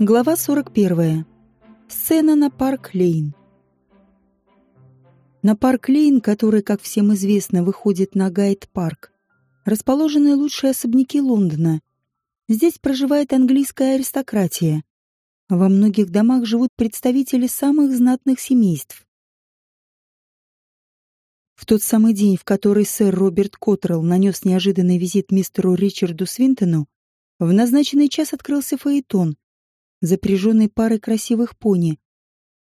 Глава 41. Сцена на Парк-Лейн. На Парк-Лейн, который, как всем известно, выходит на Гайд-парк, расположены лучшие особняки Лондона. Здесь проживает английская аристократия. Во многих домах живут представители самых знатных семейств. В тот самый день, в который сэр Роберт Коттрелл нанес неожиданный визит мистеру Ричарду Свинтону, в назначенный час открылся фаэтон — запряженный парой красивых пони,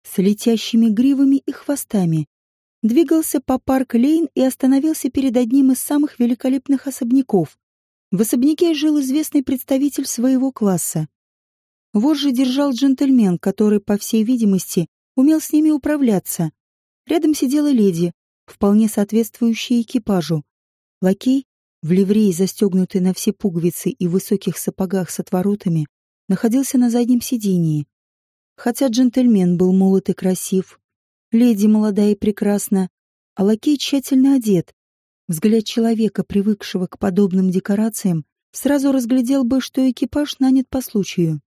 с летящими гривами и хвостами, двигался по парк-лейн и остановился перед одним из самых великолепных особняков. В особняке жил известный представитель своего класса. Вожжи держал джентльмен, который, по всей видимости, умел с ними управляться. Рядом сидела леди, вполне соответствующая экипажу. Лакей, в ливрее, застегнутый на все пуговицы и высоких сапогах с отворотами, находился на заднем сидении. Хотя джентльмен был молод и красив, леди молодая и прекрасна, а лакей тщательно одет. Взгляд человека, привыкшего к подобным декорациям, сразу разглядел бы, что экипаж нанят по случаю.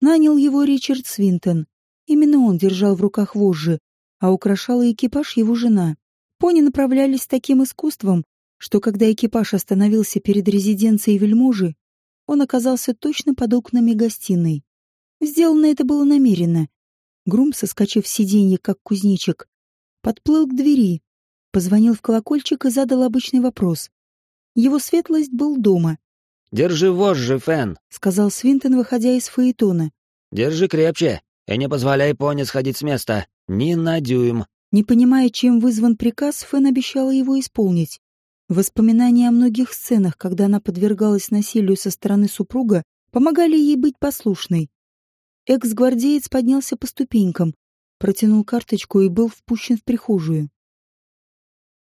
Нанял его Ричард Свинтон. Именно он держал в руках вожжи, а украшала экипаж его жена. Пони направлялись с таким искусством, что когда экипаж остановился перед резиденцией вельможи, он оказался точно под окнами гостиной. Сделано это было намеренно. Грум, соскочив с сиденья, как кузнечик, подплыл к двери, позвонил в колокольчик и задал обычный вопрос. Его светлость был дома. «Держи вожжи, Фен», — сказал Свинтон, выходя из фаэтона. «Держи крепче и не позволяй пони сходить с места. Ни на дюйм». Не понимая, чем вызван приказ, Фен обещала его исполнить. Воспоминания о многих сценах, когда она подвергалась насилию со стороны супруга, помогали ей быть послушной. Экс-гвардеец поднялся по ступенькам, протянул карточку и был впущен в прихожую.